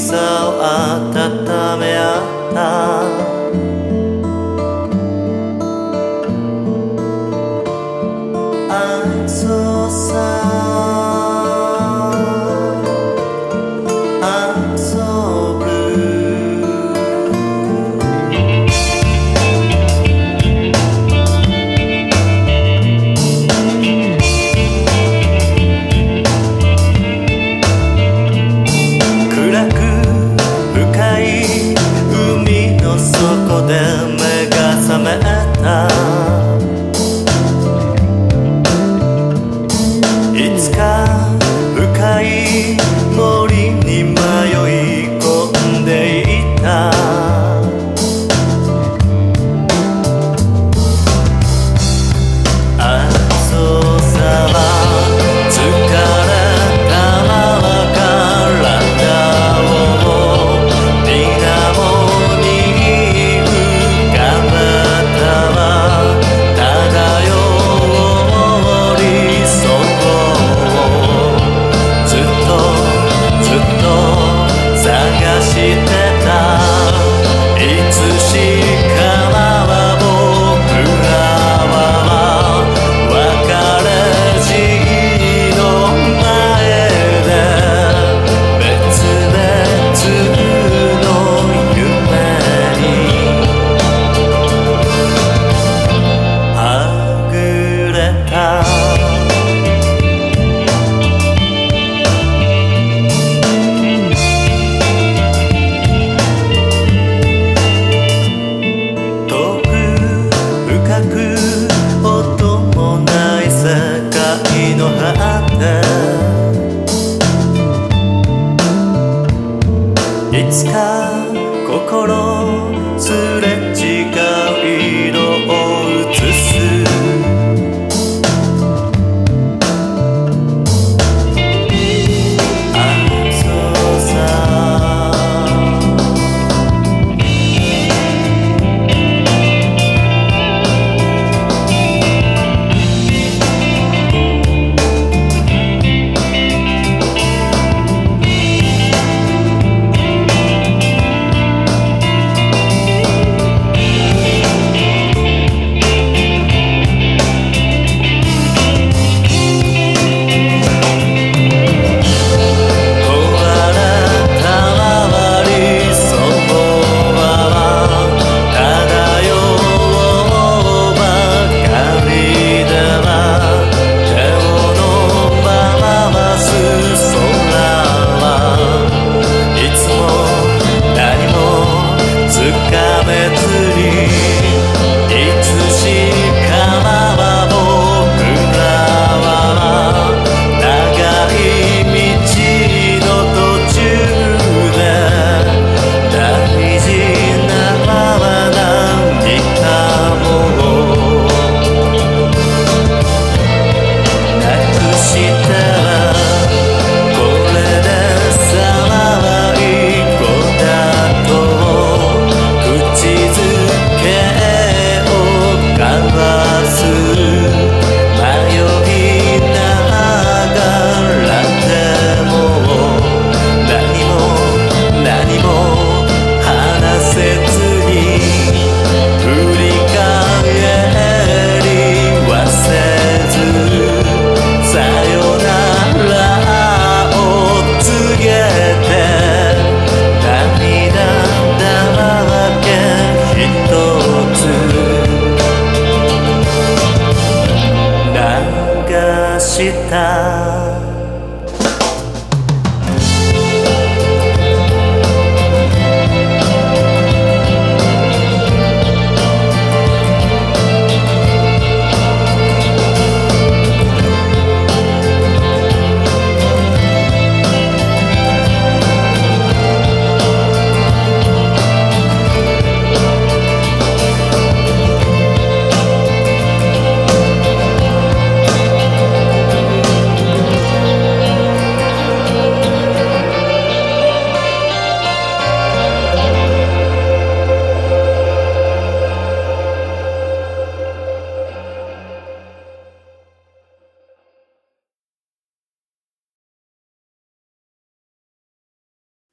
さを温め合った。città